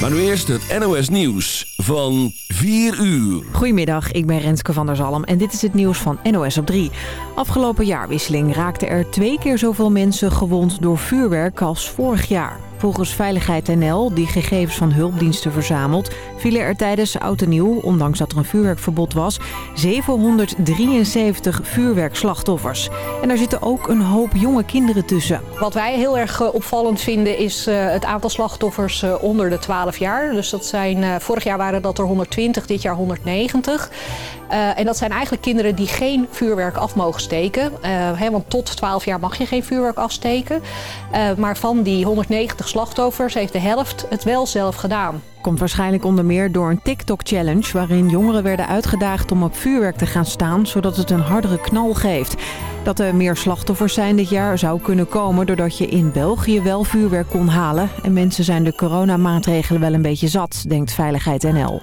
Maar nu eerst het NOS Nieuws van 4 uur. Goedemiddag, ik ben Renske van der Zalm en dit is het nieuws van NOS op 3. Afgelopen jaarwisseling raakten er twee keer zoveel mensen gewond door vuurwerk als vorig jaar. Volgens Veiligheid NL, die gegevens van hulpdiensten verzamelt... vielen er tijdens Oud en Nieuw, ondanks dat er een vuurwerkverbod was... 773 vuurwerkslachtoffers. En daar zitten ook een hoop jonge kinderen tussen. Wat wij heel erg eh, opvallend vinden is uh, het aantal slachtoffers uh, onder de 12 jaar. Dus dat zijn, vorig jaar waren dat er 120, dit jaar 190. Uh, en dat zijn eigenlijk kinderen die geen vuurwerk af mogen steken. Hè, want tot 12 jaar mag je geen vuurwerk afsteken. Maar van die 190 slachtoffers heeft de helft het wel zelf gedaan. Komt waarschijnlijk onder meer door een TikTok-challenge... waarin jongeren werden uitgedaagd om op vuurwerk te gaan staan... zodat het een hardere knal geeft. Dat er meer slachtoffers zijn dit jaar zou kunnen komen... doordat je in België wel vuurwerk kon halen. En mensen zijn de coronamaatregelen wel een beetje zat, denkt Veiligheid NL.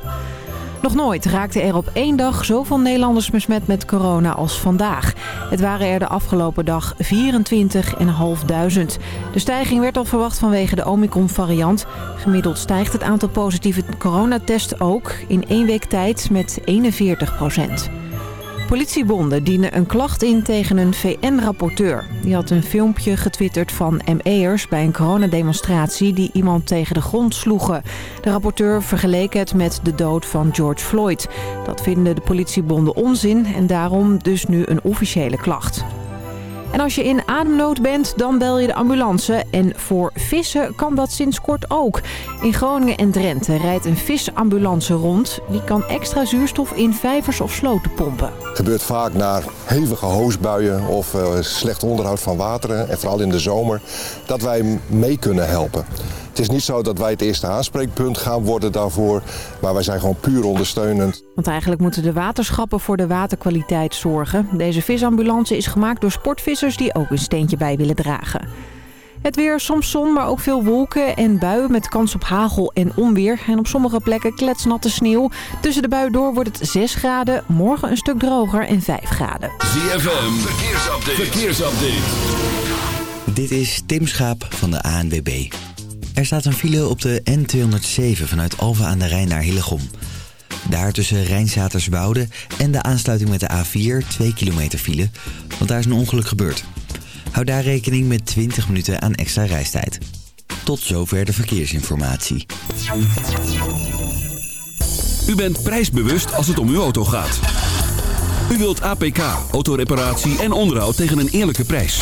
Nog nooit raakten er op één dag zoveel Nederlanders besmet met corona als vandaag. Het waren er de afgelopen dag 24.500. De stijging werd al verwacht vanwege de Omicron-variant. Gemiddeld stijgt het aantal positieve coronatests ook in één week tijd met 41 procent. Politiebonden dienen een klacht in tegen een VN-rapporteur. Die had een filmpje getwitterd van ME'ers bij een coronademonstratie die iemand tegen de grond sloegen. De rapporteur vergeleek het met de dood van George Floyd. Dat vinden de politiebonden onzin en daarom dus nu een officiële klacht. En als je in ademnood bent, dan bel je de ambulance. En voor vissen kan dat sinds kort ook. In Groningen en Drenthe rijdt een visambulance rond. Die kan extra zuurstof in vijvers of sloten pompen. Het gebeurt vaak na hevige hoosbuien of uh, slecht onderhoud van wateren. En vooral in de zomer. Dat wij mee kunnen helpen. Het is niet zo dat wij het eerste aanspreekpunt gaan worden daarvoor. Maar wij zijn gewoon puur ondersteunend. Want eigenlijk moeten de waterschappen voor de waterkwaliteit zorgen. Deze visambulance is gemaakt door sportvissers die ook een steentje bij willen dragen. Het weer, soms zon, maar ook veel wolken en buien met kans op hagel en onweer. En op sommige plekken kletsnatte sneeuw. Tussen de buien door wordt het 6 graden, morgen een stuk droger en 5 graden. ZFM, verkeersupdate. verkeersupdate. Dit is Tim Schaap van de ANWB. Er staat een file op de N207 vanuit Alva aan de Rijn naar Hillegom. Daar tussen Rijnzaterswoude en de aansluiting met de A4 2 kilometer file, want daar is een ongeluk gebeurd. Hou daar rekening met 20 minuten aan extra reistijd. Tot zover de verkeersinformatie. U bent prijsbewust als het om uw auto gaat. U wilt APK, autoreparatie en onderhoud tegen een eerlijke prijs.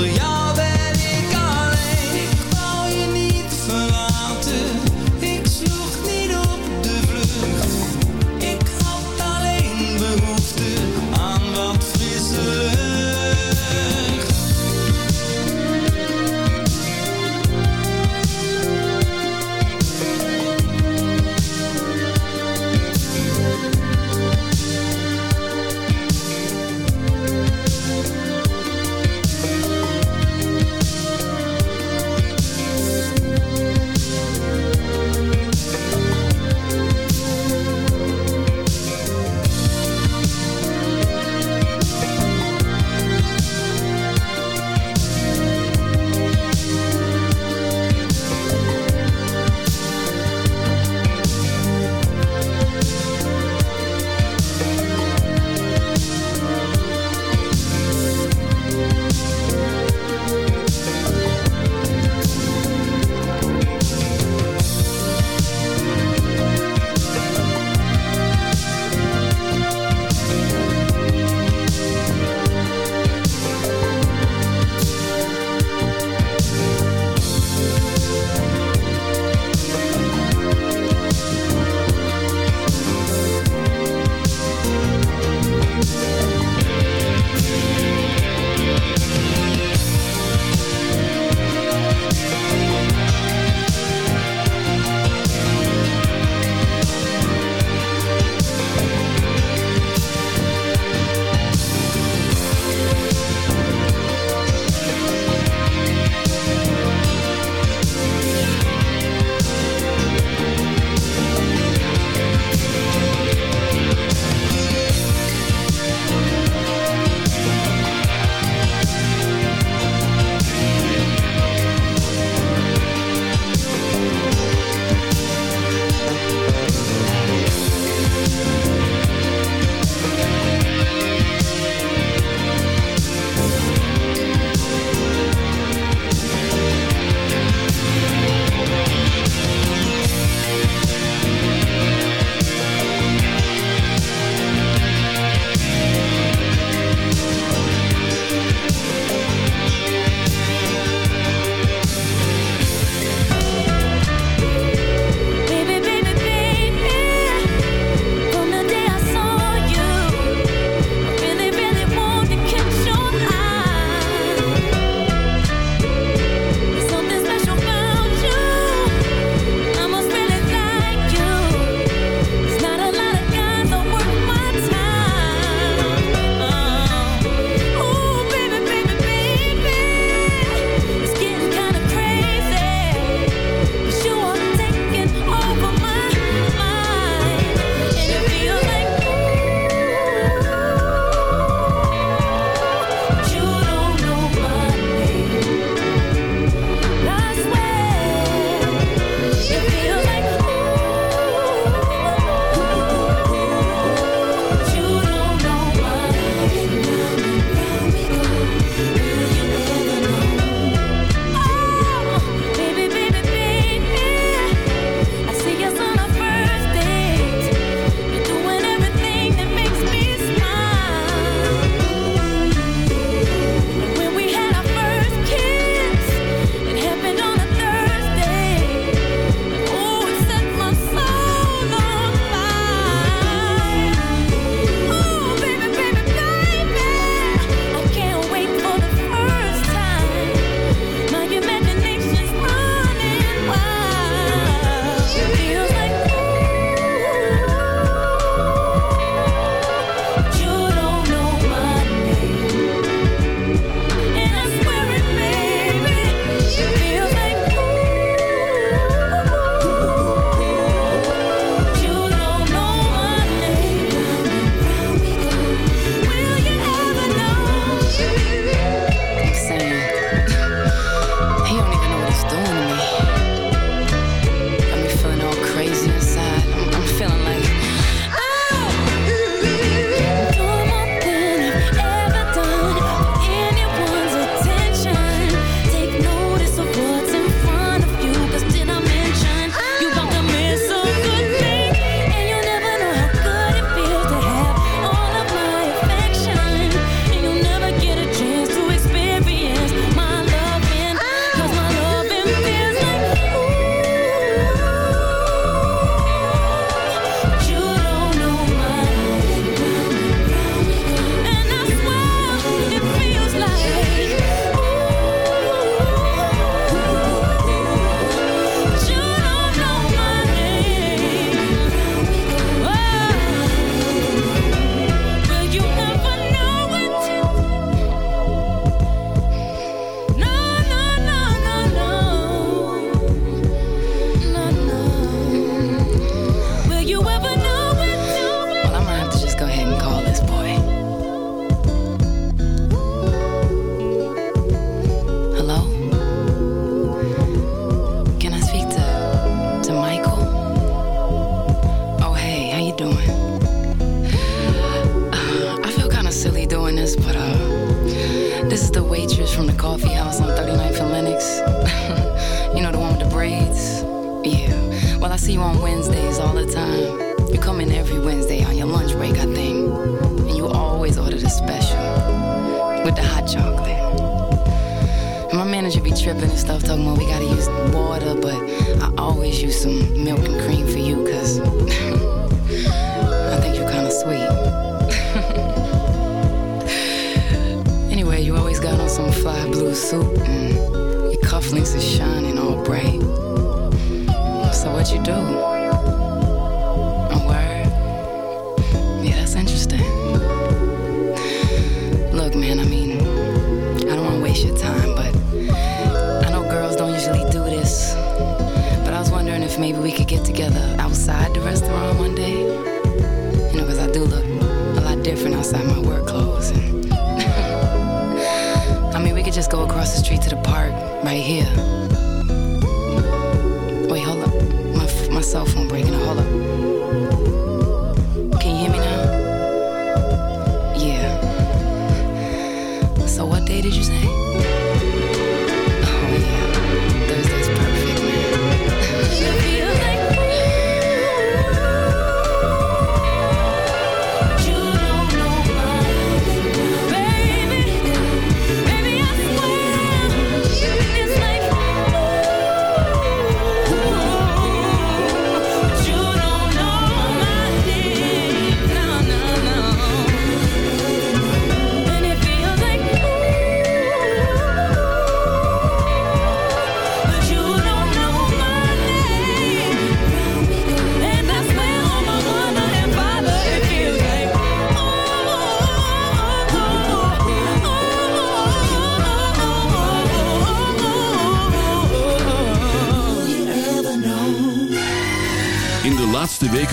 zonder jou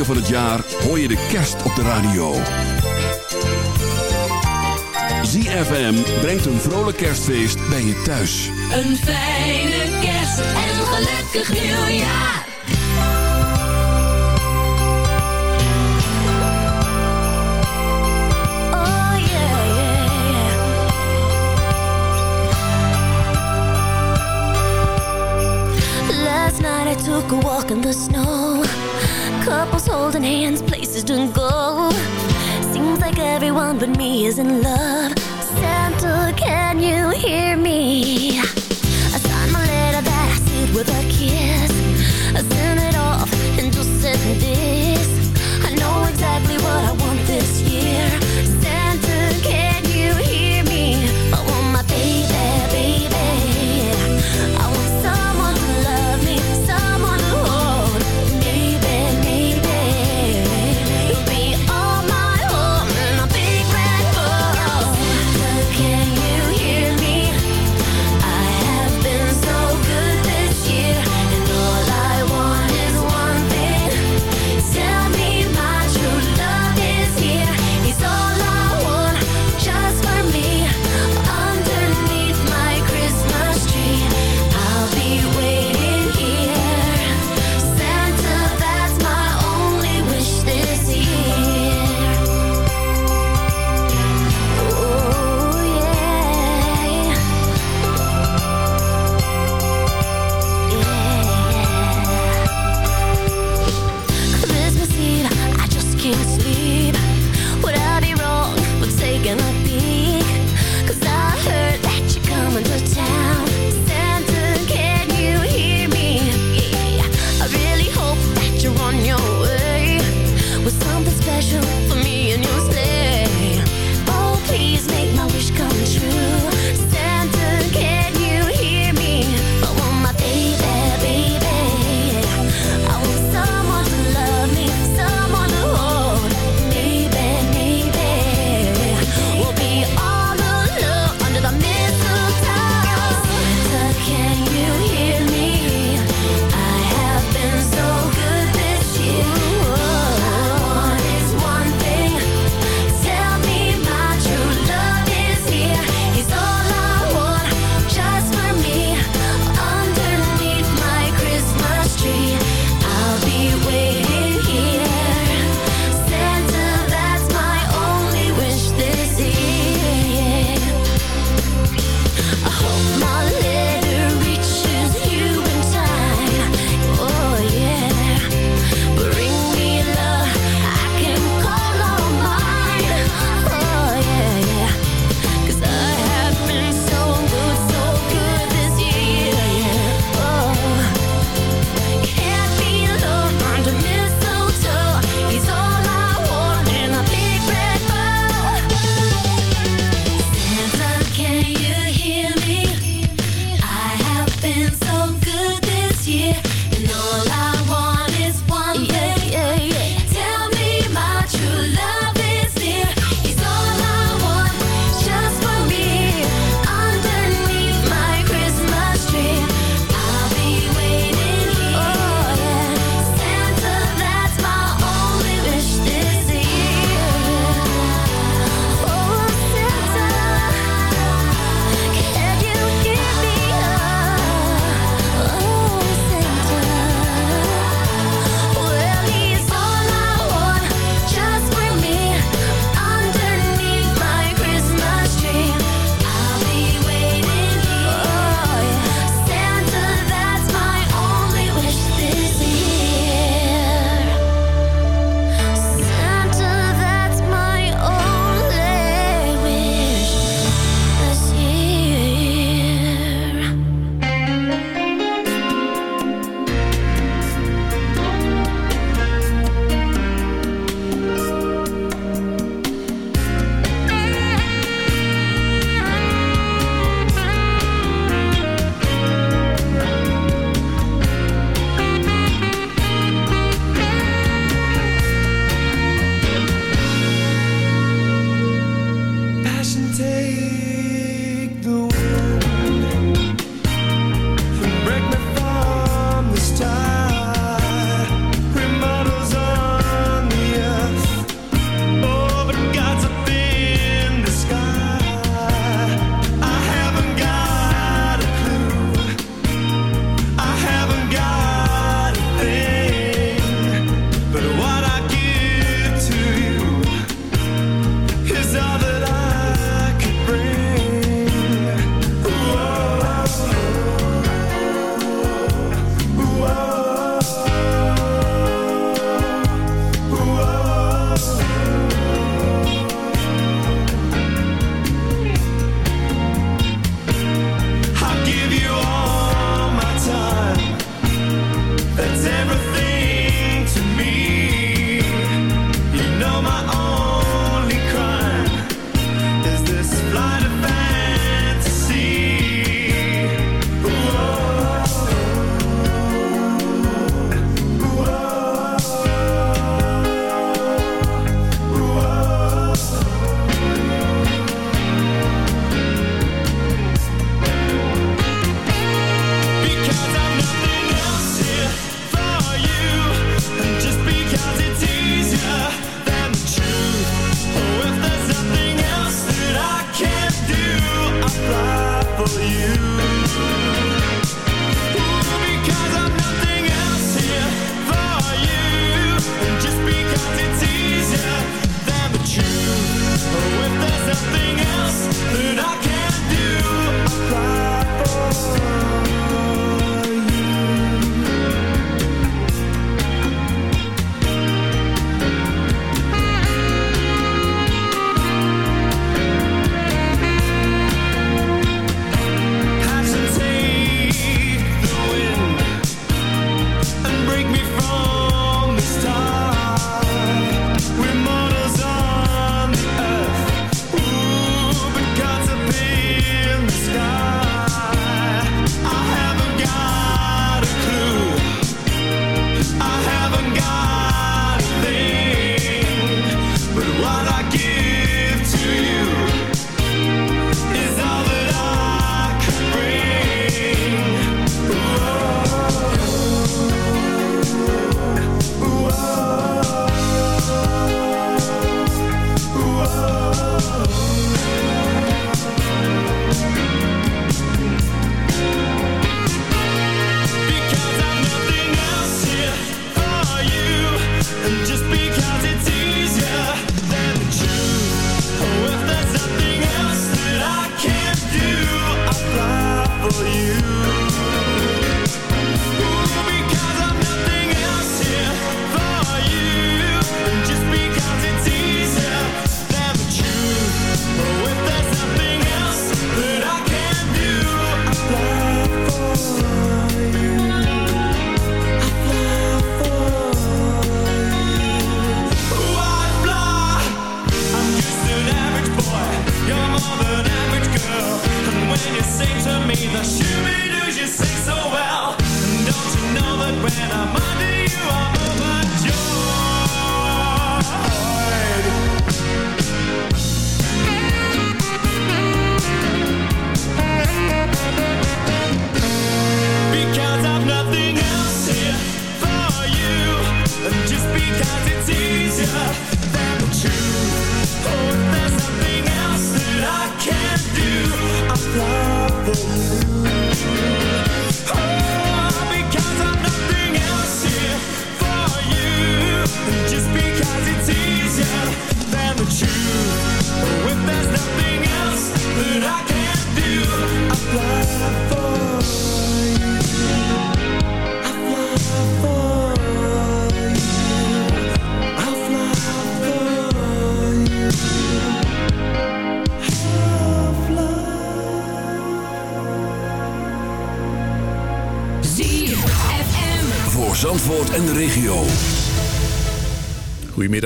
van het jaar hoor je de kerst op de radio. ZFM brengt een vrolijk kerstfeest bij je thuis. Een fijne kerst en een gelukkig nieuwjaar. Oh, Last night I took a walk in the snow Couples holding hands, places to go Seems like everyone but me is in love Santa, can you hear me?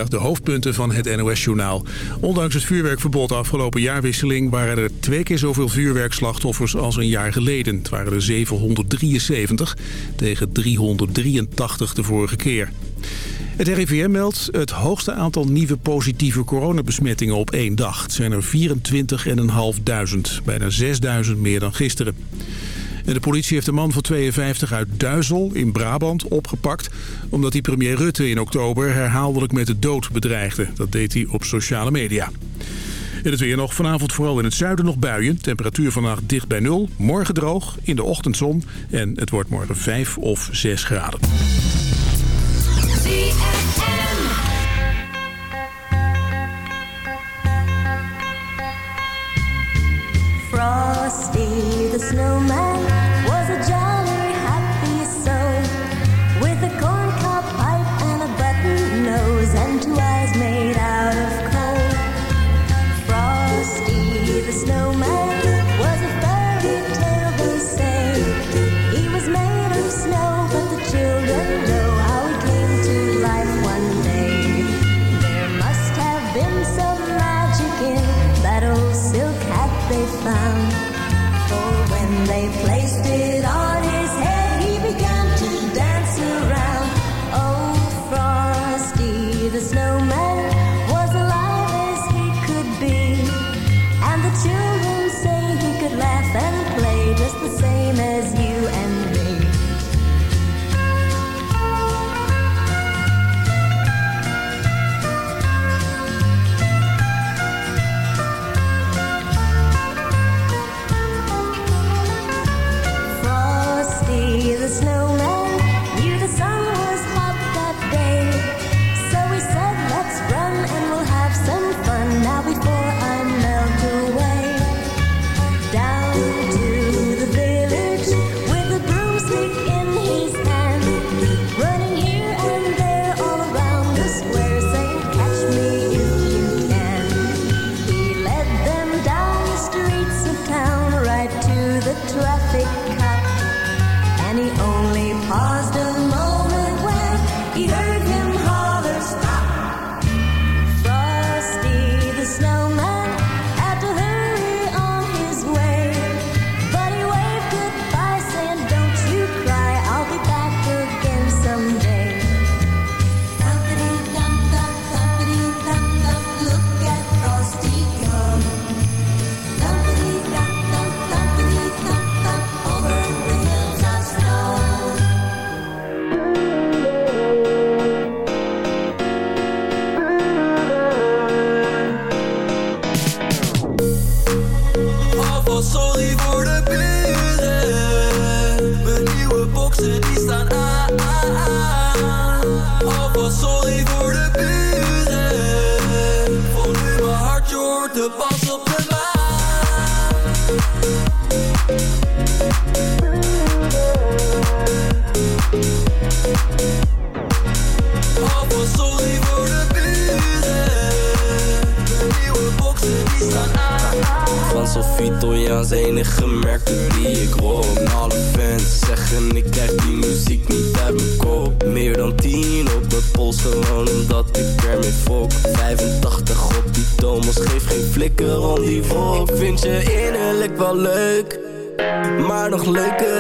De hoofdpunten van het NOS-journaal. Ondanks het vuurwerkverbod afgelopen jaarwisseling... waren er twee keer zoveel vuurwerkslachtoffers als een jaar geleden. Het waren er 773 tegen 383 de vorige keer. Het RIVM meldt het hoogste aantal nieuwe positieve coronabesmettingen op één dag. Het zijn er 24.500, bijna 6.000 meer dan gisteren. En de politie heeft een man van 52 uit Duizel in Brabant opgepakt... omdat hij premier Rutte in oktober herhaaldelijk met de dood bedreigde. Dat deed hij op sociale media. En het weer nog vanavond vooral in het zuiden nog buien. Temperatuur vannacht dicht bij nul. Morgen droog, in de ochtendzon. En het wordt morgen 5 of 6 graden. The snowman nog leuker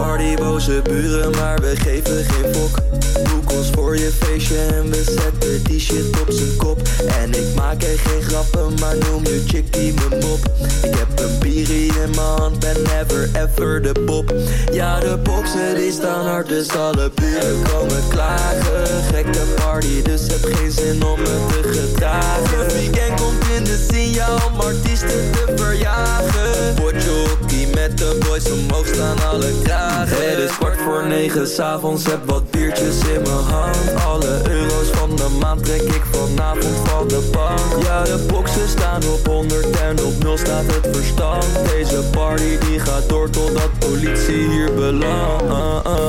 Op een party boze buren, maar we geven geen fok Voor je feestje en we zetten die shit op zijn kop. En ik maak er geen grappen, maar noem je chickie mijn mop. Ik heb een bierie in mijn hand, ben never ever de pop. Ja, de boxen die staan hard, dus alle buren komen klagen. Gekke party, dus heb geen zin om me te gedragen. Het weekend komt in de signaal om artiesten te verjagen. Potjockey met de boys omhoog staan alle kragen. Het is kwart voor negen s'avonds, heb wat biertjes in mijn Alle euro's van de maand trek ik vanavond van de bank Ja, de boxen staan op 100 en op 0 staat het verstand Deze party die gaat door totdat politie hier belandt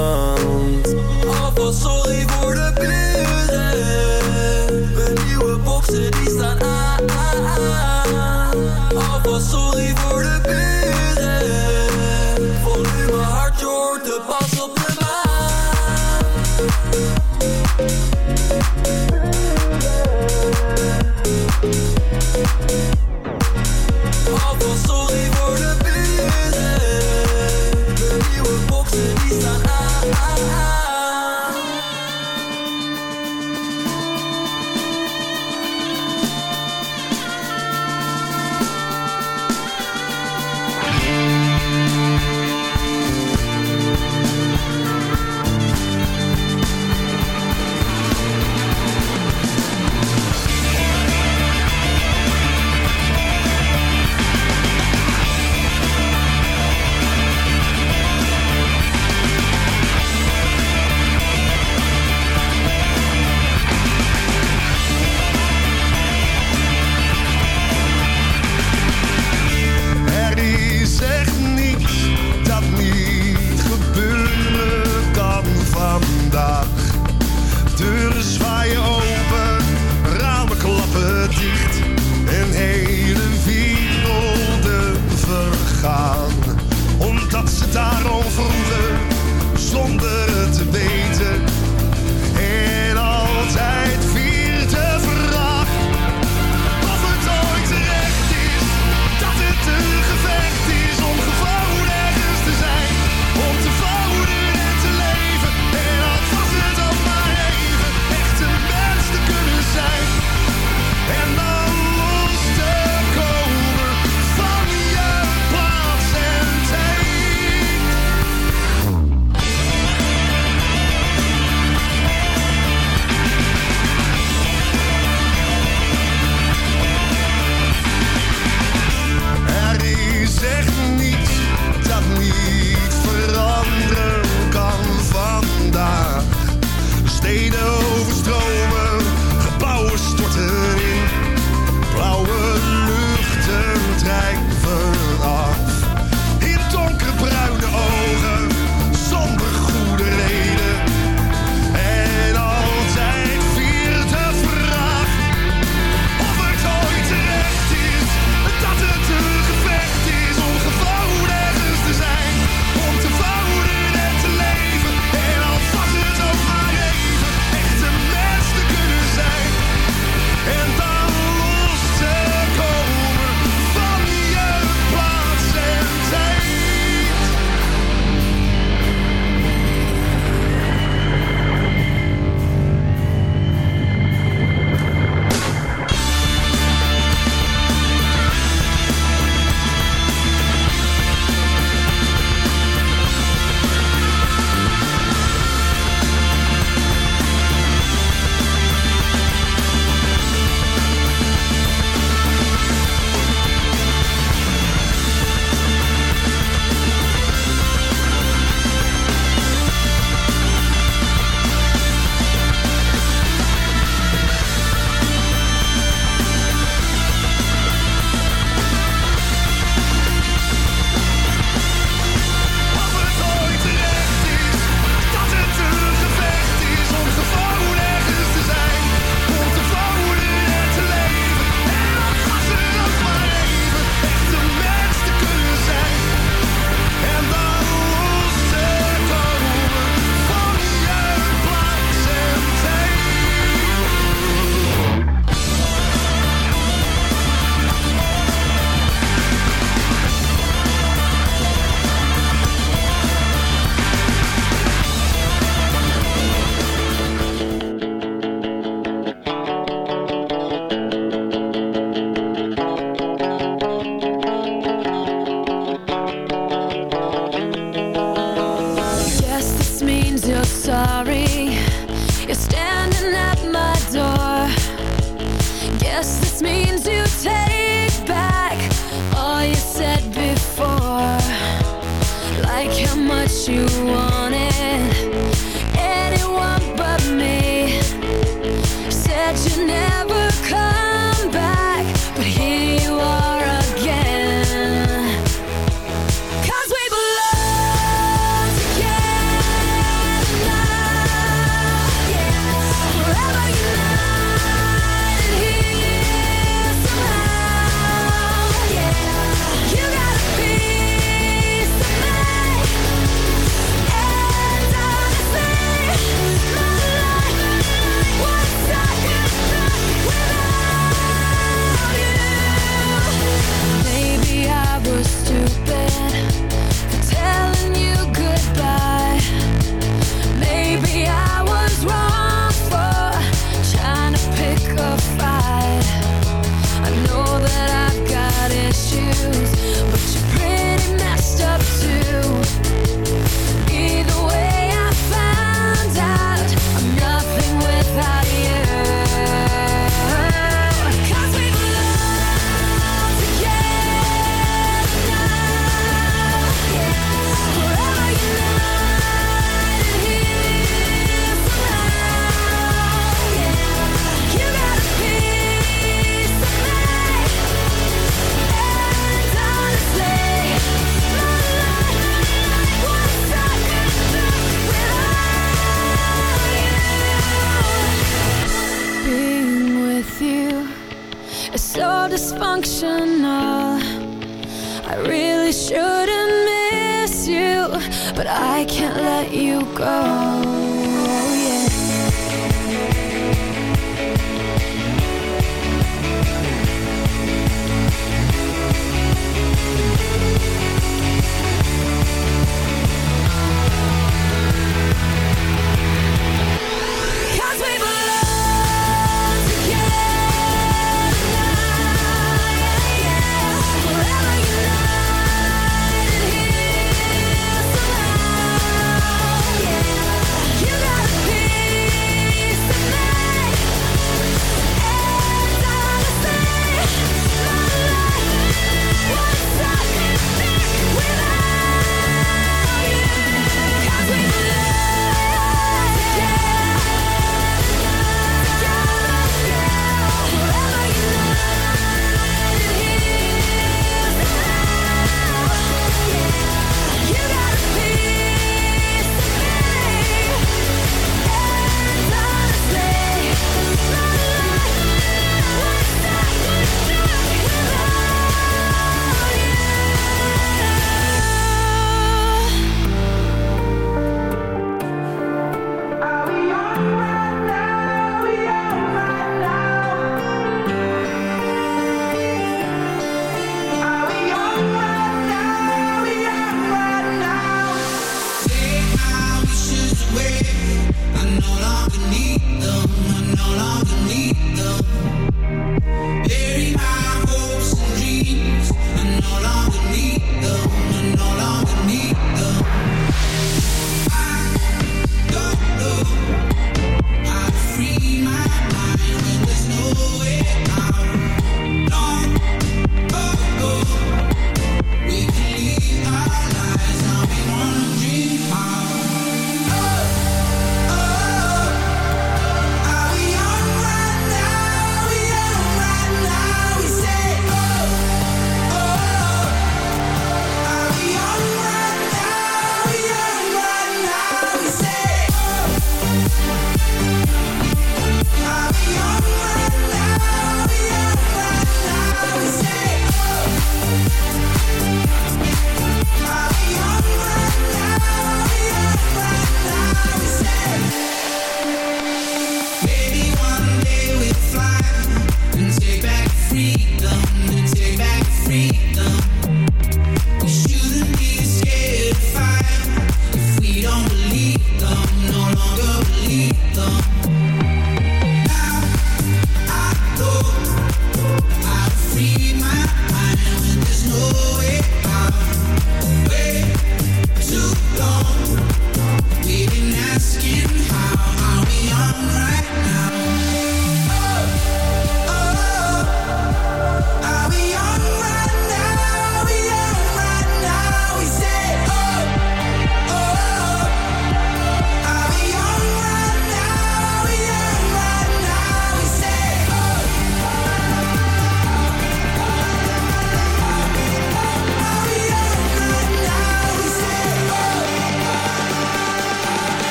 Alvast sorry voor de buren. Mijn nieuwe boxen die staan aan. Alvast sorry voor de buren.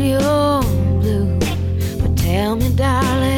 You're blue. But tell me, darling,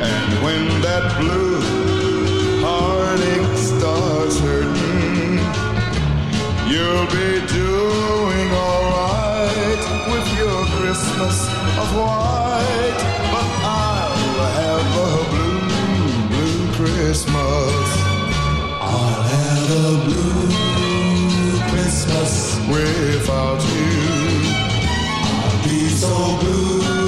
And when that blue heartache starts hurting, you'll be doing alright with your Christmas of white. But I'll have a blue, blue Christmas. I'll have a blue Christmas without you. I'll be so blue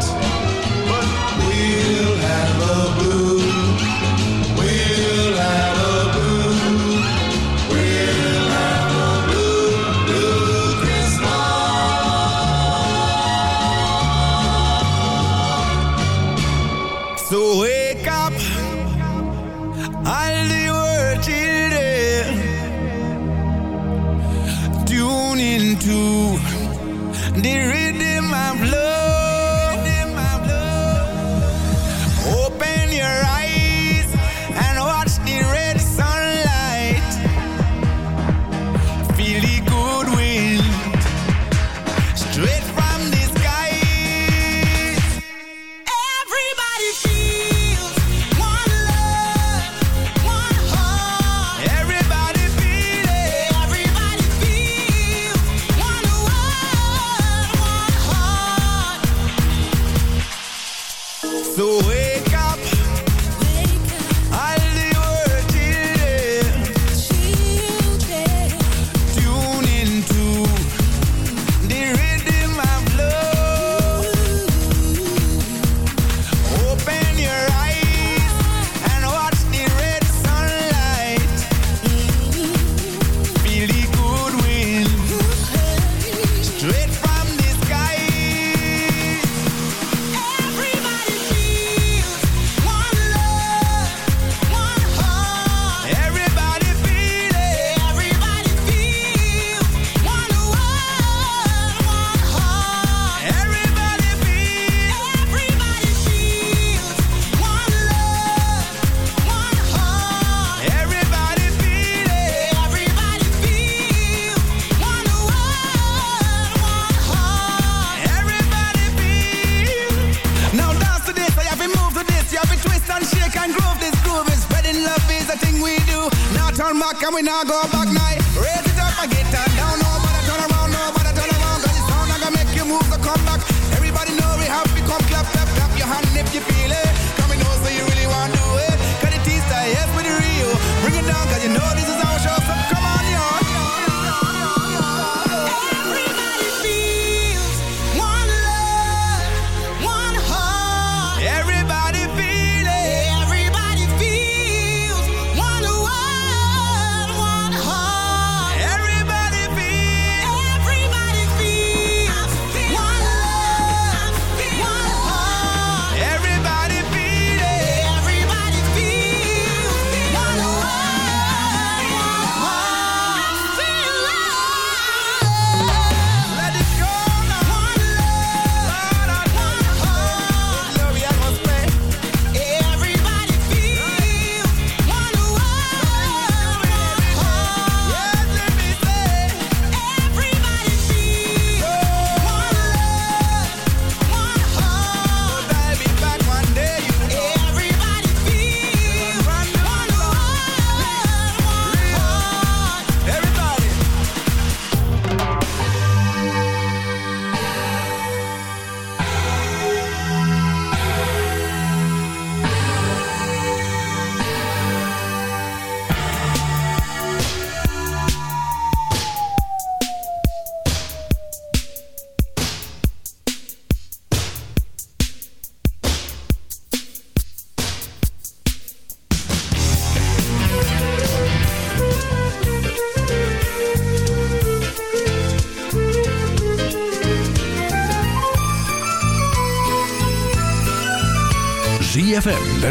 children. Tune into the rhythm clap, clap, clap your hand if you feel it.